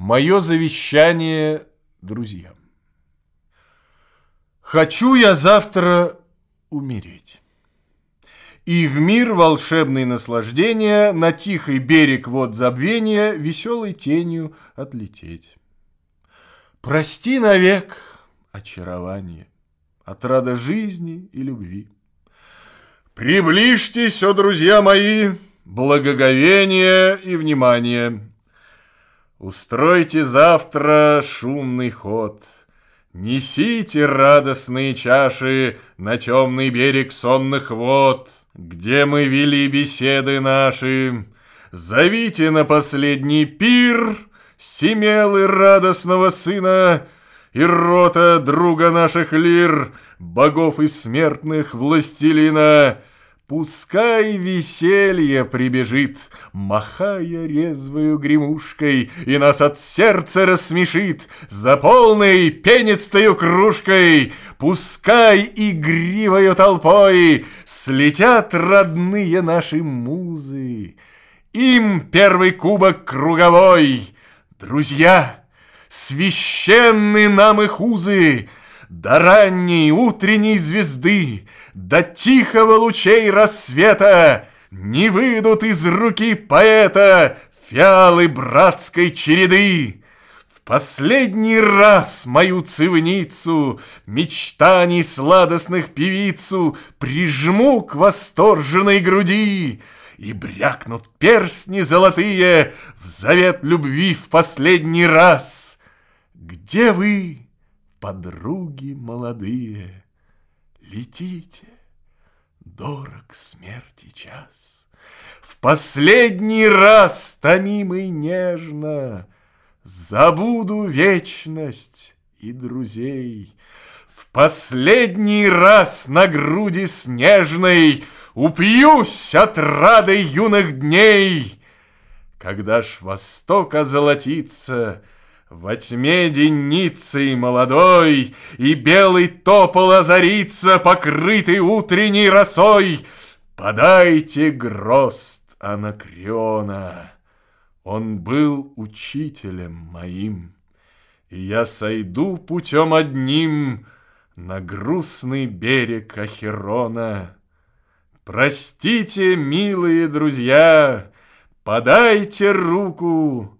Мое завещание друзьям. Хочу я завтра умереть. И в мир волшебной наслаждения На тихий берег вод забвения Веселой тенью отлететь. Прости навек очарование, Отрада жизни и любви. Приближьтесь, о друзья мои, Благоговение и внимание. Устройте завтра шумный ход — Несите радостные чаши на темный берег сонных вод, Где мы вели беседы наши. Зовите на последний пир Семелы радостного сына И рота друга наших лир, Богов и смертных властелина — Пускай веселье прибежит, Махая резвою гремушкой, И нас от сердца рассмешит За полной пенистою кружкой. Пускай игривою толпой Слетят родные наши музы. Им первый кубок круговой. Друзья, священны нам их узы, до ранней утренней звезды, до тихого лучей рассвета Не выйдут из руки поэта Фиалы братской череды. В последний раз мою цивницу Мечтаний сладостных певицу Прижму к восторженной груди И брякнут перстни золотые В завет любви в последний раз. Где вы? Подруги молодые, Летите, дорог смерти час. В последний раз, тонимый нежно, Забуду вечность и друзей. В последний раз на груди снежной Упьюсь от рады юных дней. Когда ж восток озолотится — во тьме денницей молодой И белый топол озарится, Покрытый утренней росой. Подайте грост Анакреона. Он был учителем моим, И я сойду путем одним На грустный берег Ахерона. Простите, милые друзья, Подайте руку,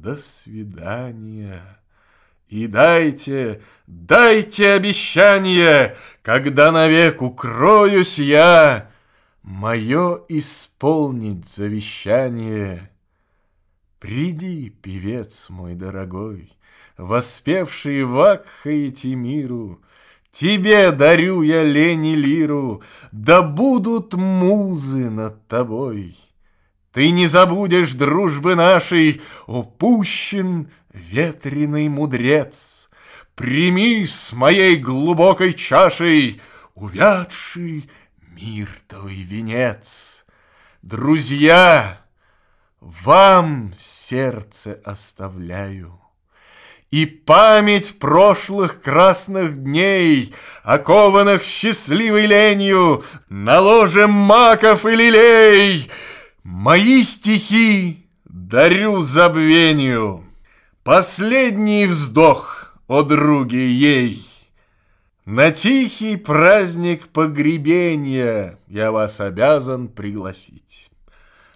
до свидания. И дайте, дайте обещание, Когда навек укроюсь я, Мое исполнить завещание. Приди, певец мой дорогой, Воспевший Вакха и Тимиру, Тебе дарю я лени лиру, Да будут музы над тобой. Ты не забудешь дружбы нашей, Упущен ветреный мудрец. Прими с моей глубокой чашей Увядший миртовый венец. Друзья, вам сердце оставляю. И память прошлых красных дней, Окованных счастливой ленью, Наложим маков и лилей — Мои стихи дарю забвению, Последний вздох, о друге ей. На тихий праздник погребения Я вас обязан пригласить.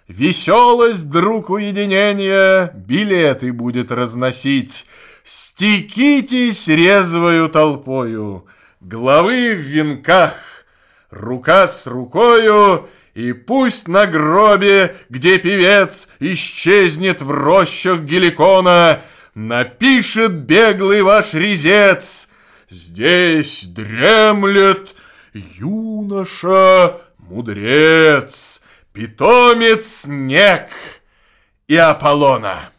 Веселость, друг уединения, Билеты будет разносить. Стекитесь резвою толпою, Главы в венках, рука с рукою — и пусть на гробе, где певец исчезнет в рощах геликона, Напишет беглый ваш резец, Здесь дремлет юноша, мудрец, Питомец снег и Аполлона.